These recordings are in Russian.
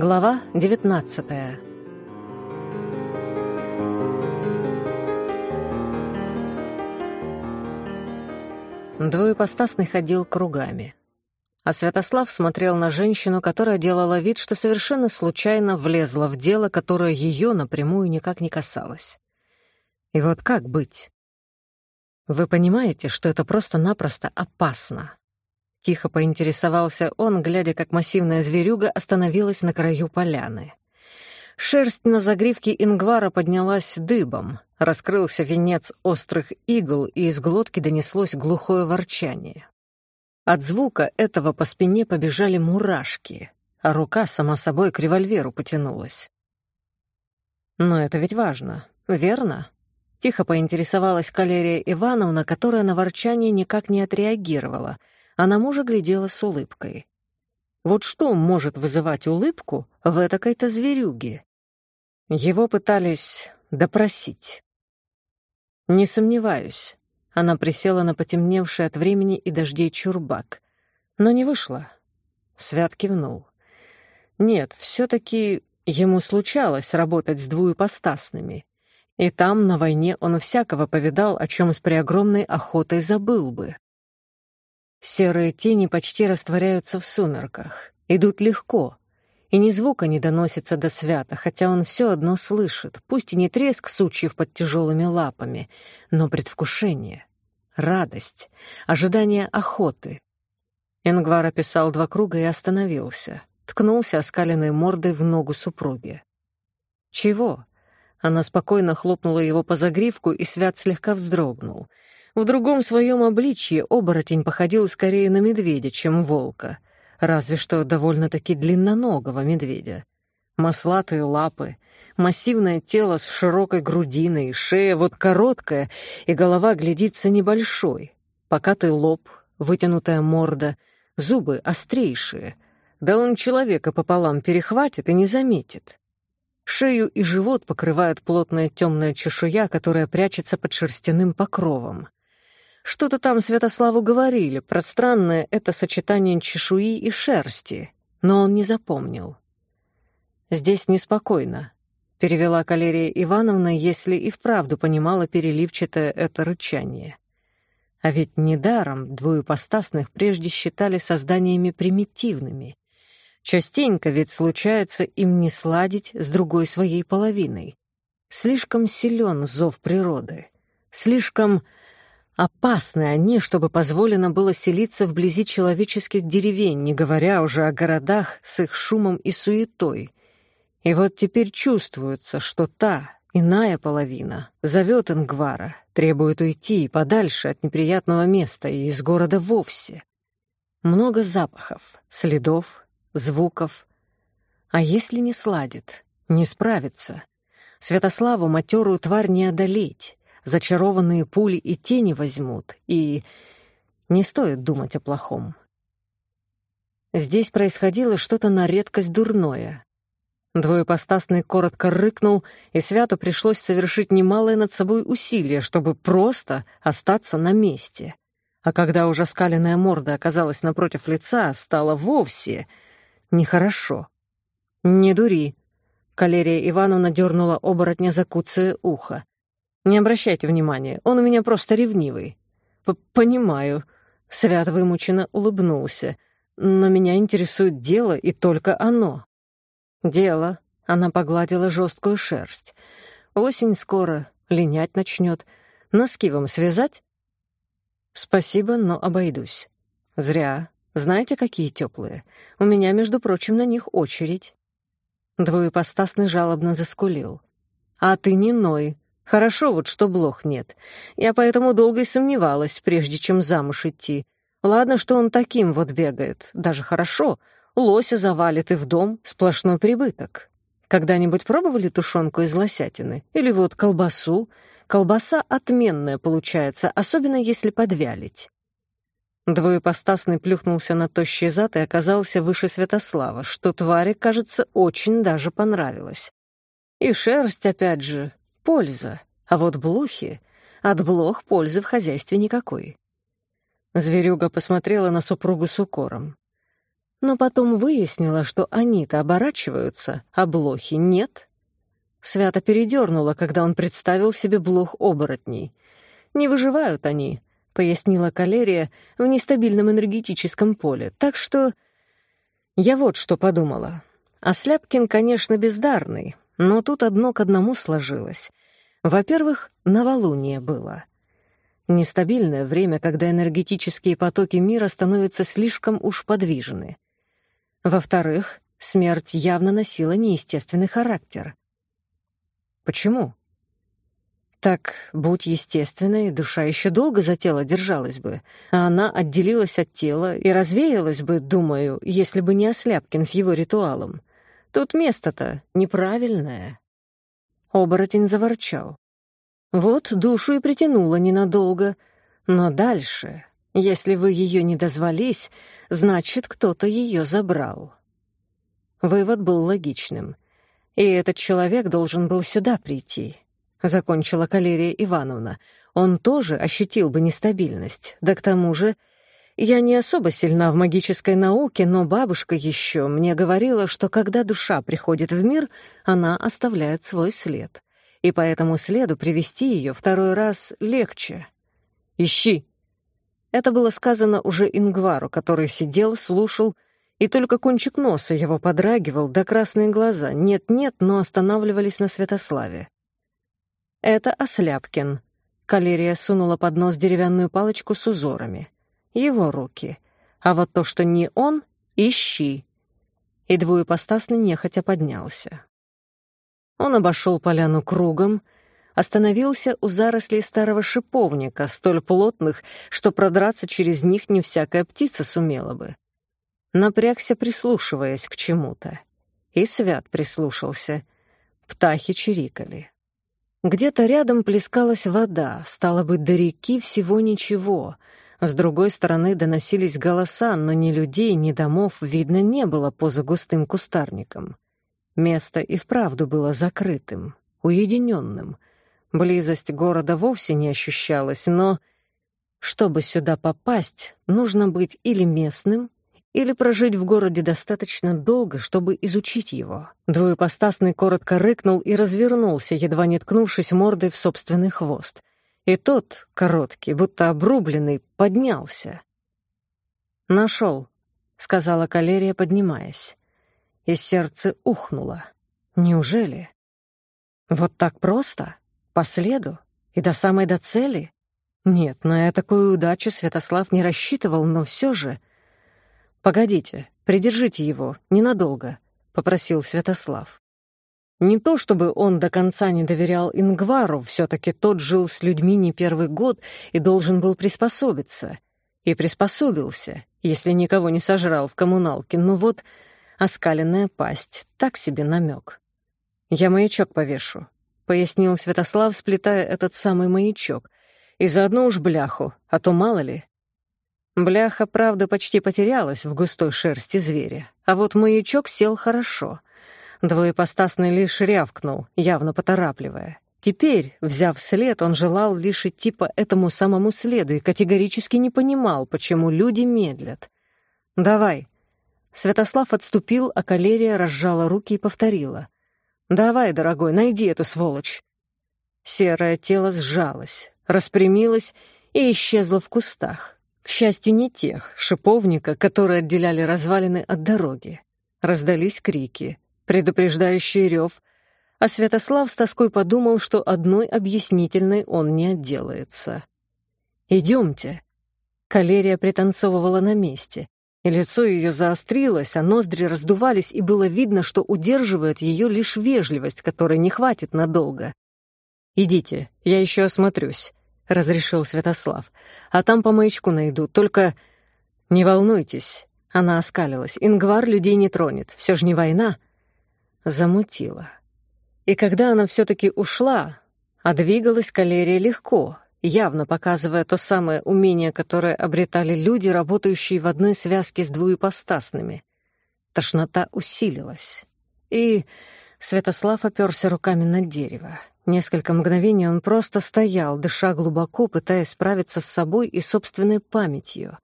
Глава 19 Двоепостасный ходил кругами. А Святослав смотрел на женщину, которая делала вид, что совершенно случайно влезла в дело, которое ее напрямую никак не касалось. И вот как быть? Вы понимаете, что это просто-напросто опасно? Тихо поинтересовался он, глядя, как массивная зверюга остановилась на краю поляны. Шерсть на загривке ингвара поднялась дыбом, раскрылся венец острых игл, и из глотки донеслось глухое ворчание. От звука этого по спине побежали мурашки, а рука сама собой к револьверу потянулась. Но это ведь важно, верно? Тихо поинтересовалась Калерия Ивановна, которая на ворчание никак не отреагировала, а на мужа глядела с улыбкой. Вот что может вызывать улыбку в этакой-то зверюге? Его пытались допросить. Не сомневаюсь. Она присела на потемневший от времени и дождей чурбак. Но не вышла. Свят кивнул. Нет, все-таки ему случалось работать с двуепостасными. И там, на войне, он всякого повидал, о чем с преогромной охотой забыл бы. Серые тени почти растворяются в сумерках, идут легко, и ни звука не доносится до свята, хотя он все одно слышит, пусть и не треск сучьев под тяжелыми лапами, но предвкушение, радость, ожидание охоты. Ингвар описал два круга и остановился, ткнулся оскаленной мордой в ногу супруги. «Чего?» Она спокойно хлопнула его по загривку, и Свят слегка вздрогнул — в другом своем обличье оборотень походил скорее на медведя, чем волка, разве что довольно-таки длинноногого медведя. Маслатые лапы, массивное тело с широкой грудиной, шея вот короткая, и голова глядится небольшой, покатый лоб, вытянутая морда, зубы острейшие. Да он человека пополам перехватит и не заметит. Шею и живот покрывает плотная темная чешуя, которая прячется под шерстяным покровом. Что-то там Святославу говорили про странное это сочетание чешуи и шерсти, но он не запомнил. «Здесь неспокойно», — перевела Калерия Ивановна, если и вправду понимала переливчатое это рычание. А ведь недаром двуепостасных прежде считали созданиями примитивными. Частенько ведь случается им не сладить с другой своей половиной. Слишком силен зов природы, слишком Опасны они, чтобы позволено было селиться вблизи человеческих деревень, не говоря уже о городах с их шумом и суетой. И вот теперь чувствуется, что та, иная половина, зовет Ингвара, требует уйти подальше от неприятного места и из города вовсе. Много запахов, следов, звуков. А если не сладит, не справится? Святославу матерую тварь не одолеть зачарованные пули и тени возьмут, и не стоит думать о плохом. Здесь происходило что-то на редкость дурное. Двоепостасный коротко рыкнул, и Святу пришлось совершить немалое над собой усилие, чтобы просто остаться на месте. А когда уже скаленная морда оказалась напротив лица, стало вовсе нехорошо. «Не дури», — Калерия Ивановна дернула оборотня за куцее ухо. Не обращайте внимания, он у меня просто ревнивый. П Понимаю. Свят вымученно улыбнулся. Но меня интересует дело и только оно. Дело. Она погладила жесткую шерсть. Осень скоро, линять начнет. Носки вам связать? Спасибо, но обойдусь. Зря. Знаете, какие теплые? У меня, между прочим, на них очередь. Двоепостасный жалобно заскулил. А ты не ной, Хорошо вот, что блох нет. Я поэтому долго и сомневалась, прежде чем замуж идти. Ладно, что он таким вот бегает. Даже хорошо. Лося завалит и в дом сплошной прибыток. Когда-нибудь пробовали тушенку из лосятины? Или вот колбасу? Колбаса отменная получается, особенно если подвялить. Двоепостасный плюхнулся на тощий зад и оказался выше Святослава, что твари, кажется, очень даже понравилось. И шерсть, опять же, польза, а вот блохи... От блох пользы в хозяйстве никакой. Зверюга посмотрела на супругу с укором. но потом выяснила, что они-то оборачиваются, а блохи нет. Свято передернула, когда он представил себе блох оборотней. «Не выживают они», — пояснила Калерия, — «в нестабильном энергетическом поле. Так что...» Я вот что подумала. Осляпкин, конечно, бездарный, но тут одно к одному сложилось. Во-первых, новолуние было. Нестабильное время, когда энергетические потоки мира становятся слишком уж подвижны. Во-вторых, смерть явно носила неестественный характер. Почему? Так, будь естественной, душа еще долго за тело держалась бы, а она отделилась от тела и развеялась бы, думаю, если бы не Осляпкин с его ритуалом. Тут место-то неправильное. Оборотень заворчал. Вот душу и притянуло ненадолго. Но дальше, если вы ее не дозвались, значит, кто-то ее забрал. Вывод был логичным. И этот человек должен был сюда прийти. Закончила Калерия Ивановна. Он тоже ощутил бы нестабильность. Да к тому же я не особо сильна в магической науке, но бабушка еще мне говорила, что когда душа приходит в мир, она оставляет свой след. И по этому следу привести ее второй раз легче. «Ищи!» Это было сказано уже Ингвару, который сидел, слушал, и только кончик носа его подрагивал, да красные глаза нет-нет, но останавливались на Святославе. «Это Осляпкин». Калерия сунула под нос деревянную палочку с узорами его руки. А вот то, что не он, ищи. И двуепостасный нехотя поднялся. Он обошел поляну кругом, остановился у зарослей старого шиповника, столь плотных, что продраться через них не всякая птица сумела бы. Напрягся, прислушиваясь к чему-то. И Свят прислушался. Птахи чирикали. Где-то рядом плескалась вода, стало быть, до реки всего ничего — с другой стороны доносились голоса, но ни людей, ни домов видно не было поза густым кустарником. Место и вправду было закрытым, уединенным. Близость города вовсе не ощущалась, но... Чтобы сюда попасть, нужно быть или местным, или прожить в городе достаточно долго, чтобы изучить его. Двуепостасный коротко рыкнул и развернулся, едва не ткнувшись мордой в собственный хвост. И тот, короткий, будто обрубленный, поднялся. «Нашел», — сказала Калерия, поднимаясь. И сердце ухнуло. «Неужели? Вот так просто? По следу? И до самой до цели?» Нет, на такую удачу Святослав не рассчитывал, но все же... «Погодите, придержите его, ненадолго», — попросил Святослав. Не то чтобы он до конца не доверял Ингвару, все-таки тот жил с людьми не первый год и должен был приспособиться. И приспособился, если никого не сожрал в коммуналке. Но вот оскаленная пасть, так себе намек. «Я маячок повешу», — пояснил Святослав, сплетая этот самый маячок. «И заодно уж бляху, а то мало ли». Бляха, правда, почти потерялась в густой шерсти зверя, а вот маячок сел хорошо — Двоепостасный лишь рявкнул, явно поторапливая. Теперь, взяв след, он желал лишь идти по этому самому следу и категорически не понимал, почему люди медлят. «Давай». Святослав отступил, а Калерия разжала руки и повторила. «Давай, дорогой, найди эту сволочь». Серое тело сжалось, распрямилось и исчезло в кустах. К счастью, не тех, шиповника, которые отделяли развалины от дороги. Раздались крики предупреждающий рев, а Святослав с тоской подумал, что одной объяснительной он не отделается. «Идемте». Калерия пританцовывала на месте, лицо ее заострилось, а ноздри раздувались, и было видно, что удерживает ее лишь вежливость, которой не хватит надолго. «Идите, я еще осмотрюсь», — разрешил Святослав. «А там по маячку найду, только...» «Не волнуйтесь», — она оскалилась. «Ингвар людей не тронет, все же не война» замутила. И когда она все-таки ушла, а двигалась калерия легко, явно показывая то самое умение, которое обретали люди, работающие в одной связке с двуепостасными. Тошнота усилилась. И Святослав оперся руками на дерево. Несколько мгновений он просто стоял, дыша глубоко, пытаясь справиться с собой и собственной памятью.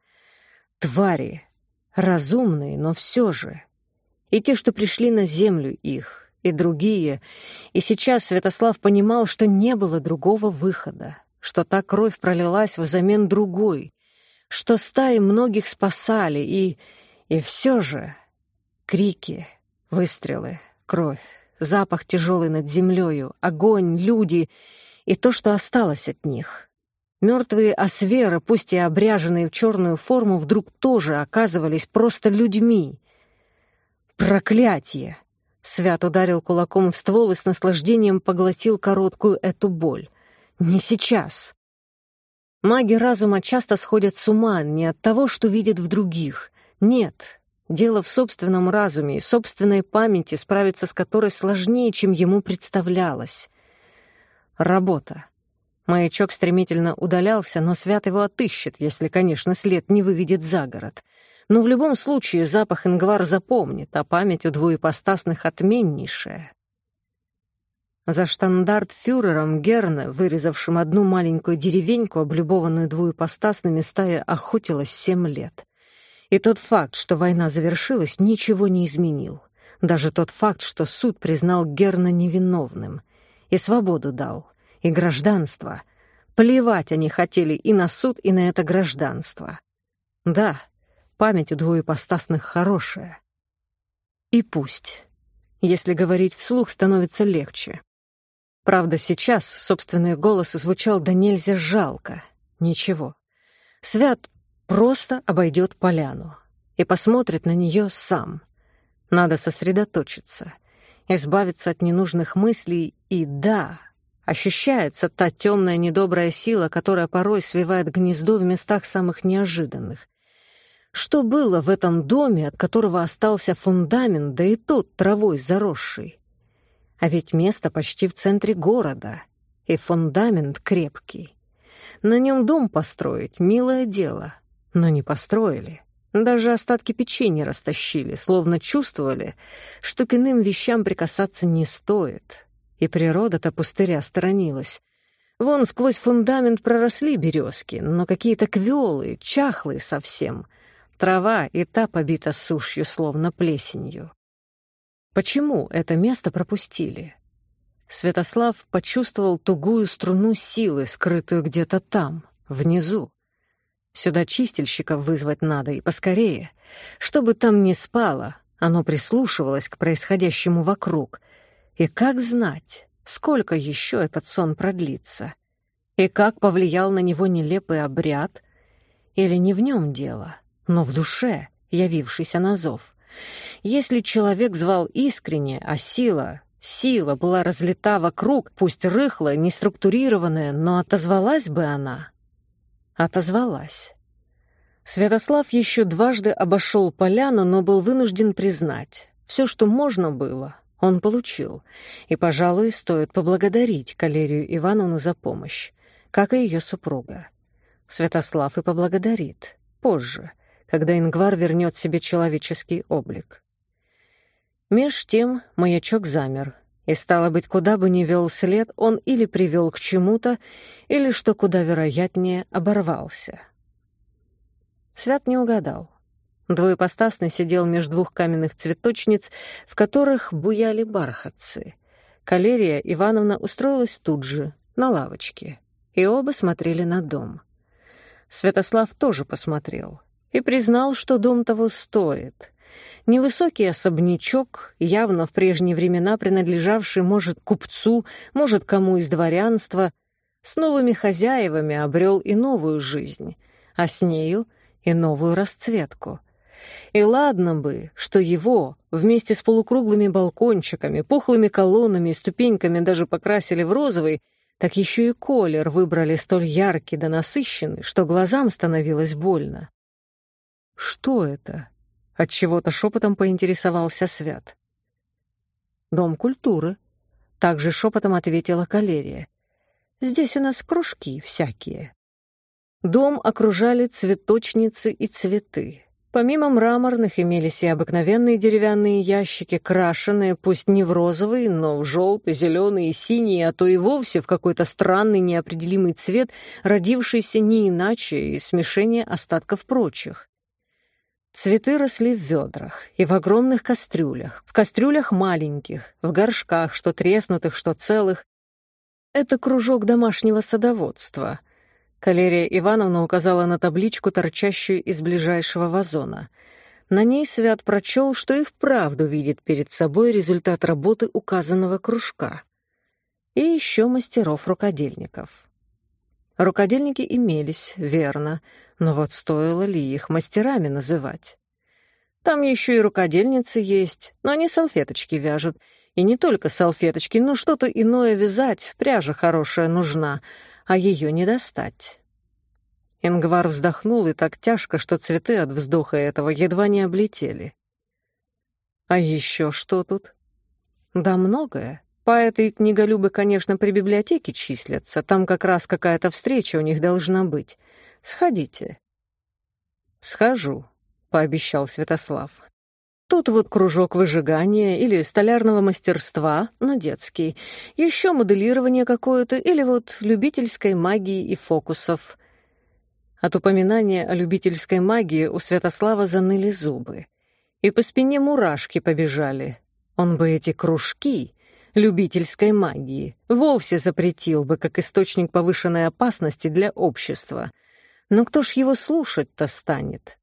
Твари! разумные, но все же. И те, что пришли на землю их, и другие. И сейчас Святослав понимал, что не было другого выхода, что та кровь пролилась взамен другой, что стаи многих спасали, и... и все же... Крики, выстрелы, кровь, запах тяжелый над землею, огонь, люди и то, что осталось от них. Мертвые осверы, пусть и обряженные в черную форму, вдруг тоже оказывались просто людьми. Проклятие! Свят ударил кулаком в ствол и с наслаждением поглотил короткую эту боль. Не сейчас. Маги разума часто сходят с ума не от того, что видят в других. Нет, дело в собственном разуме и собственной памяти, справиться с которой сложнее, чем ему представлялось. Работа. Маячок стремительно удалялся, но Свят его отыщет, если, конечно, след не выведет за город. Но в любом случае запах Ингвар запомнит, а память у двуепостасных отменнейшая. За штандарт-фюрером Герна, вырезавшим одну маленькую деревеньку, облюбованную двуепостасными, стая охотилась семь лет. И тот факт, что война завершилась, ничего не изменил. Даже тот факт, что суд признал Герна невиновным и свободу дал — и гражданство. Плевать они хотели и на суд, и на это гражданство. Да, память у двуепостасных хорошая. И пусть. Если говорить вслух, становится легче. Правда, сейчас собственный голос звучал да нельзя жалко. Ничего. Свят просто обойдет поляну и посмотрит на нее сам. Надо сосредоточиться, избавиться от ненужных мыслей и, да, Ощущается та темная недобрая сила, которая порой свивает гнездо в местах самых неожиданных. Что было в этом доме, от которого остался фундамент, да и тот травой заросший? А ведь место почти в центре города, и фундамент крепкий. На нем дом построить — милое дело, но не построили. Даже остатки печенья растащили, словно чувствовали, что к иным вещам прикасаться не стоит, и природа-то пустыря сторонилась. Вон сквозь фундамент проросли березки, но какие-то квелые, чахлые совсем. Трава и та побита сушью, словно плесенью. Почему это место пропустили? Святослав почувствовал тугую струну силы, скрытую где-то там, внизу. Сюда чистильщиков вызвать надо, и поскорее. Чтобы там не спало, оно прислушивалось к происходящему вокруг — и как знать, сколько еще этот сон продлится? И как повлиял на него нелепый обряд? Или не в нем дело, но в душе, явившийся на зов? Если человек звал искренне, а сила, сила была разлита вокруг, пусть рыхлая, неструктурированная, но отозвалась бы она. Отозвалась. Святослав еще дважды обошел поляну, но был вынужден признать, все, что можно было, он получил, и, пожалуй, стоит поблагодарить Калерию Ивановну за помощь, как и ее супруга. Святослав и поблагодарит позже, когда Ингвар вернет себе человеческий облик. Меж тем маячок замер, и, стало быть, куда бы ни вел след, он или привел к чему-то, или, что куда вероятнее, оборвался. Свят не угадал. Двоепостасный сидел между двух каменных цветочниц, в которых буяли бархатцы. Калерия Ивановна устроилась тут же, на лавочке, и оба смотрели на дом. Святослав тоже посмотрел и признал, что дом того стоит. Невысокий особнячок, явно в прежние времена принадлежавший, может, купцу, может, кому из дворянства, с новыми хозяевами обрел и новую жизнь, а с нею и новую расцветку — и ладно бы, что его вместе с полукруглыми балкончиками, пухлыми колоннами и ступеньками даже покрасили в розовый, так еще и колер выбрали столь яркий да насыщенный, что глазам становилось больно. «Что это?» — отчего-то шепотом поинтересовался Свят. «Дом культуры», — также шепотом ответила Калерия. «Здесь у нас кружки всякие». Дом окружали цветочницы и цветы. Помимо мраморных имелись и обыкновенные деревянные ящики, крашеные, пусть не в розовый, но в желтый, зеленый и синий, а то и вовсе в какой-то странный неопределимый цвет, родившийся не иначе из смешения остатков прочих. Цветы росли в ведрах и в огромных кастрюлях, в кастрюлях маленьких, в горшках, что треснутых, что целых. Это кружок домашнего садоводства. Калерия Ивановна указала на табличку, торчащую из ближайшего вазона. На ней Свят прочел, что и вправду видит перед собой результат работы указанного кружка. И еще мастеров-рукодельников. Рукодельники имелись, верно, но вот стоило ли их мастерами называть? Там еще и рукодельницы есть, но они салфеточки вяжут. И не только салфеточки, но что-то иное вязать, пряжа хорошая нужна, а ее не достать. Ингвар вздохнул и так тяжко, что цветы от вздоха этого едва не облетели. А еще что тут? Да многое. Поэты и книголюбы, конечно, при библиотеке числятся, там как раз какая-то встреча у них должна быть. Сходите». «Схожу», — пообещал Святослав. «Тут вот кружок выжигания или столярного мастерства, но детский. Еще моделирование какое-то или вот любительской магии и фокусов». От упоминания о любительской магии у Святослава заныли зубы. И по спине мурашки побежали. Он бы эти кружки любительской магии вовсе запретил бы как источник повышенной опасности для общества — но кто ж его слушать-то станет?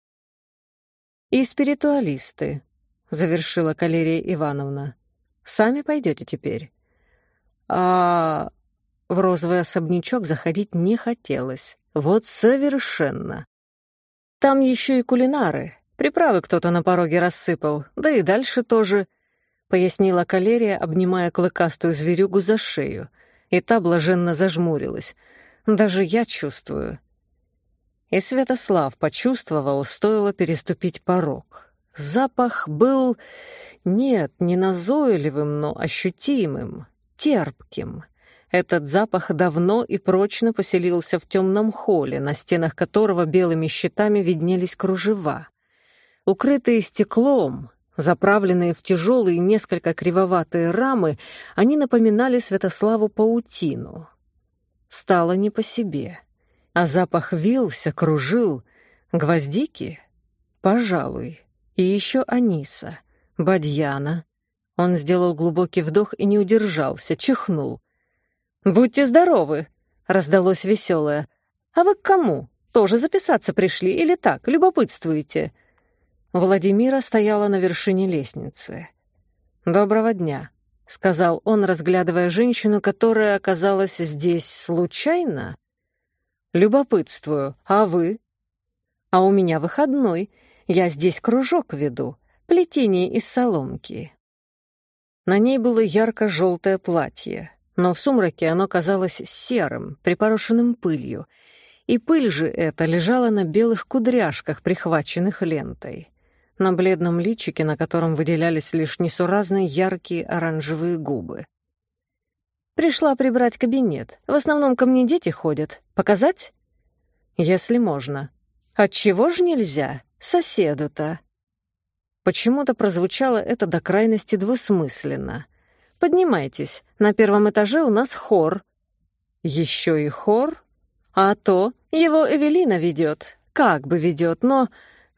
И спиритуалисты, — завершила Калерия Ивановна. Сами пойдете теперь. А в розовый особнячок заходить не хотелось. Вот совершенно. Там еще и кулинары. Приправы кто-то на пороге рассыпал, да и дальше тоже, — пояснила Калерия, обнимая клыкастую зверюгу за шею. И та блаженно зажмурилась. Даже я чувствую. И Святослав почувствовал, стоило переступить порог. Запах был, нет, не назойливым, но ощутимым, терпким. Этот запах давно и прочно поселился в темном холле, на стенах которого белыми щитами виднелись кружева. Укрытые стеклом, заправленные в тяжелые несколько кривоватые рамы, они напоминали Святославу паутину. Стало не по себе — а запах вился, кружил. Гвоздики? Пожалуй. И еще аниса. Бадьяна. Он сделал глубокий вдох и не удержался, чихнул. «Будьте здоровы!» — раздалось веселое. «А вы к кому? Тоже записаться пришли или так, любопытствуете?» Владимира стояла на вершине лестницы. «Доброго дня», — сказал он, разглядывая женщину, которая оказалась здесь случайно. Любопытствую. А вы? А у меня выходной. Я здесь кружок веду. Плетение из соломки. На ней было ярко-желтое платье, но в сумраке оно казалось серым, припорошенным пылью. И пыль же эта лежала на белых кудряшках, прихваченных лентой. На бледном личике, на котором выделялись лишь несуразные яркие оранжевые губы. Пришла прибрать кабинет. В основном ко мне дети ходят. Показать? Если можно. Отчего же нельзя? Соседу-то. Почему-то прозвучало это до крайности двусмысленно. Поднимайтесь. На первом этаже у нас хор. Еще и хор? А то его Эвелина ведет. Как бы ведет, но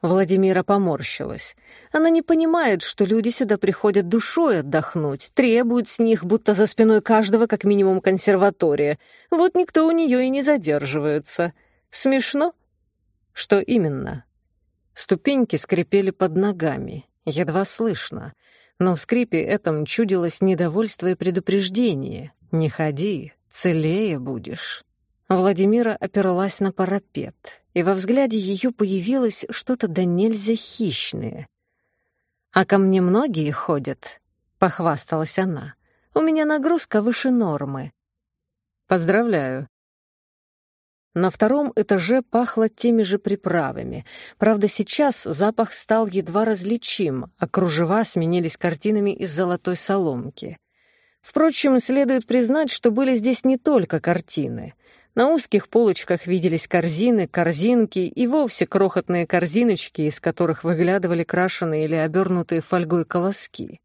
Владимира поморщилась. Она не понимает, что люди сюда приходят душой отдохнуть, требуют с них, будто за спиной каждого как минимум консерватория. Вот никто у нее и не задерживается. Смешно? Что именно? Ступеньки скрипели под ногами, едва слышно. Но в скрипе этом чудилось недовольство и предупреждение. «Не ходи, целее будешь». Владимира оперлась на парапет, и во взгляде ее появилось что-то да нельзя хищное. «А ко мне многие ходят», — похвасталась она. «У меня нагрузка выше нормы». «Поздравляю». На втором этаже пахло теми же приправами. Правда, сейчас запах стал едва различим, а кружева сменились картинами из золотой соломки. Впрочем, следует признать, что были здесь не только картины — на узких полочках виделись корзины, корзинки и вовсе крохотные корзиночки, из которых выглядывали крашеные или обернутые фольгой колоски.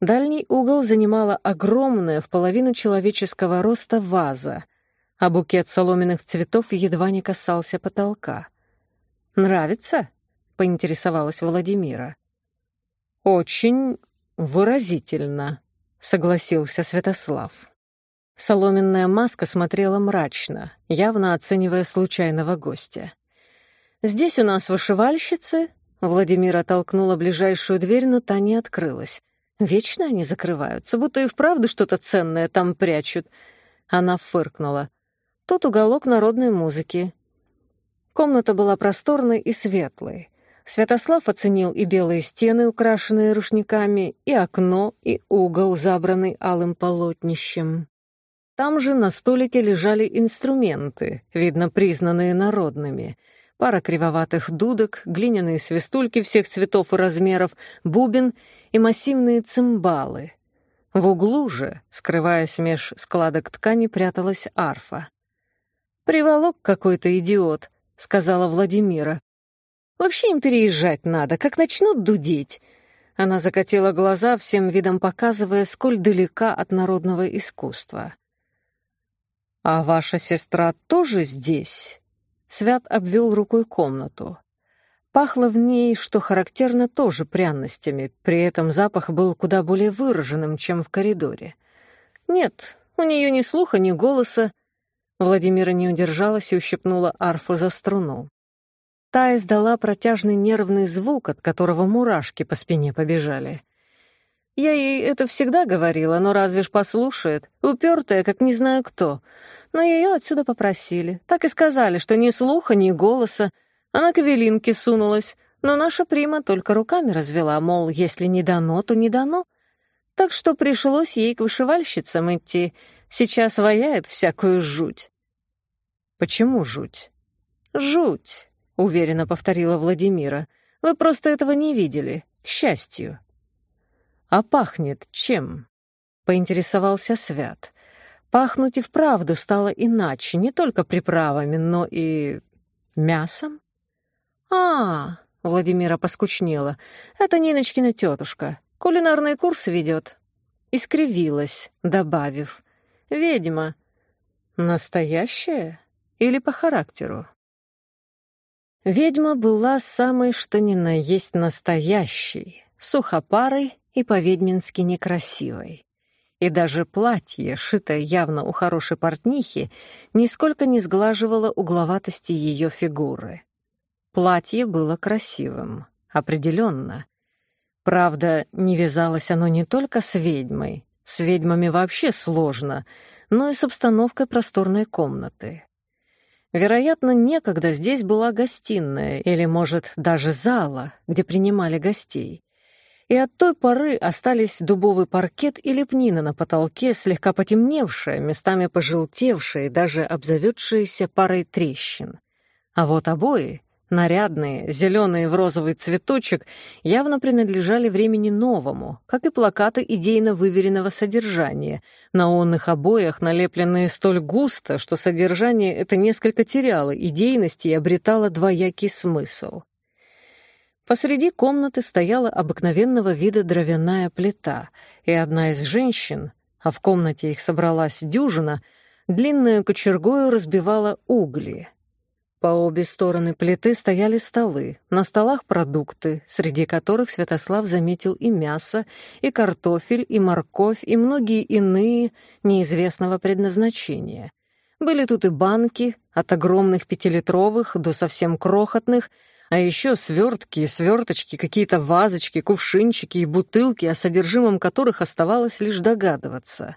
Дальний угол занимала огромная в половину человеческого роста ваза, а букет соломенных цветов едва не касался потолка. «Нравится?» — поинтересовалась Владимира. «Очень выразительно», — согласился Святослав. Соломенная маска смотрела мрачно, явно оценивая случайного гостя. «Здесь у нас вышивальщицы», — Владимира толкнула ближайшую дверь, но та не открылась. «Вечно они закрываются, будто и вправду что-то ценное там прячут». Она фыркнула. «Тут уголок народной музыки». Комната была просторной и светлой. Святослав оценил и белые стены, украшенные рушниками, и окно, и угол, забранный алым полотнищем. Там же на столике лежали инструменты, видно, признанные народными. Пара кривоватых дудок, глиняные свистульки всех цветов и размеров, бубен и массивные цимбалы. В углу же, скрываясь меж складок ткани, пряталась арфа. «Приволок какой-то идиот», — сказала Владимира. «Вообще им переезжать надо, как начнут дудеть». Она закатила глаза, всем видом показывая, сколь далека от народного искусства. «А ваша сестра тоже здесь?» Свят обвел рукой комнату. Пахло в ней, что характерно, тоже пряностями, при этом запах был куда более выраженным, чем в коридоре. Нет, у нее ни слуха, ни голоса. Владимира не удержалась и ущипнула арфу за струну. Та издала протяжный нервный звук, от которого мурашки по спине побежали. Я ей это всегда говорила, но разве ж послушает? Упертая, как не знаю кто. Но ее отсюда попросили. Так и сказали, что ни слуха, ни голоса. Она к Эвелинке сунулась, но наша прима только руками развела, мол, если не дано, то не дано. Так что пришлось ей к вышивальщицам идти. Сейчас ваяет всякую жуть. Почему жуть? Жуть, уверенно повторила Владимира. Вы просто этого не видели, к счастью. «А пахнет чем?» — поинтересовался Свят. Пахнуть и вправду стало иначе, не только приправами, но и... мясом? а, Владимира поскучнела. «Это Ниночкина тетушка. Кулинарный курс ведет». Искривилась, добавив. «Ведьма. Настоящая или по характеру?» Ведьма была самой что ни на есть настоящей, сухопарой и по-ведьмински некрасивой. И даже платье, шитое явно у хорошей портнихи, нисколько не сглаживало угловатости ее фигуры. Платье было красивым, определенно. Правда, не вязалось оно не только с ведьмой, с ведьмами вообще сложно, но и с обстановкой просторной комнаты. Вероятно, некогда здесь была гостиная или, может, даже зала, где принимали гостей и от той поры остались дубовый паркет и лепнина на потолке, слегка потемневшая, местами пожелтевшая и даже обзаведшаяся парой трещин. А вот обои, нарядные, зеленые в розовый цветочек, явно принадлежали времени новому, как и плакаты идейно выверенного содержания, на онных обоях налепленные столь густо, что содержание это несколько теряло идейности и обретало двоякий смысл. Посреди комнаты стояла обыкновенного вида дровяная плита, и одна из женщин, а в комнате их собралась дюжина, длинную кочергою разбивала угли. По обе стороны плиты стояли столы, на столах продукты, среди которых Святослав заметил и мясо, и картофель, и морковь, и многие иные неизвестного предназначения. Были тут и банки, от огромных пятилитровых до совсем крохотных — а еще свертки, сверточки, какие-то вазочки, кувшинчики и бутылки, о содержимом которых оставалось лишь догадываться.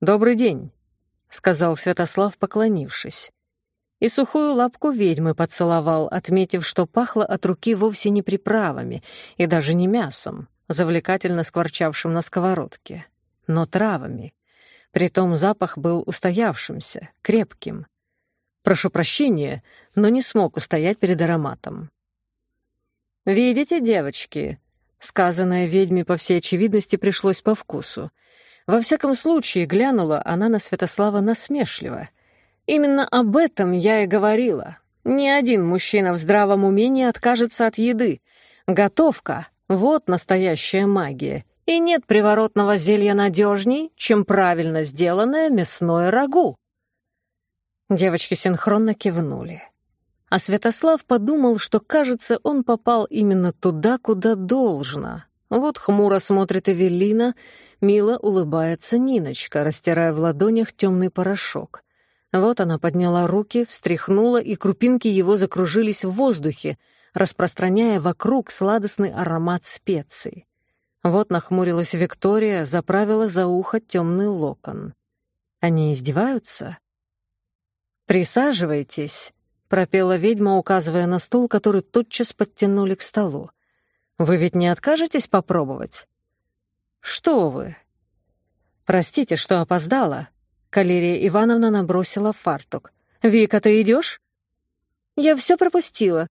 «Добрый день», — сказал Святослав, поклонившись. И сухую лапку ведьмы поцеловал, отметив, что пахло от руки вовсе не приправами и даже не мясом, завлекательно скворчавшим на сковородке, но травами. Притом запах был устоявшимся, крепким. Прошу прощения, но не смог устоять перед ароматом. «Видите, девочки?» Сказанное ведьме, по всей очевидности, пришлось по вкусу. Во всяком случае, глянула она на Святослава насмешливо. «Именно об этом я и говорила. Ни один мужчина в здравом уме не откажется от еды. Готовка — вот настоящая магия. И нет приворотного зелья надежней, чем правильно сделанное мясное рагу». Девочки синхронно кивнули. А Святослав подумал, что, кажется, он попал именно туда, куда должно. Вот хмуро смотрит Эвелина, мило улыбается Ниночка, растирая в ладонях темный порошок. Вот она подняла руки, встряхнула, и крупинки его закружились в воздухе, распространяя вокруг сладостный аромат специй. Вот нахмурилась Виктория, заправила за ухо темный локон. Они издеваются? «Присаживайтесь», — пропела ведьма, указывая на стул, который тотчас подтянули к столу. «Вы ведь не откажетесь попробовать?» «Что вы?» «Простите, что опоздала», — Калерия Ивановна набросила фартук. «Вика, ты идешь?» «Я все пропустила».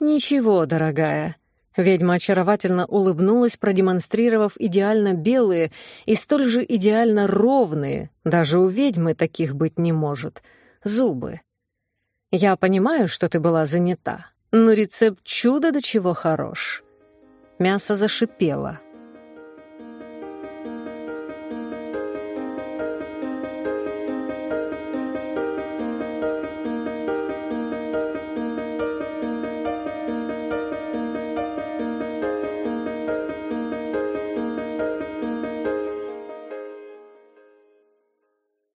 «Ничего, дорогая». Ведьма очаровательно улыбнулась, продемонстрировав идеально белые и столь же идеально ровные, даже у ведьмы таких быть не может, зубы. «Я понимаю, что ты была занята, но рецепт чуда до чего хорош». Мясо зашипело —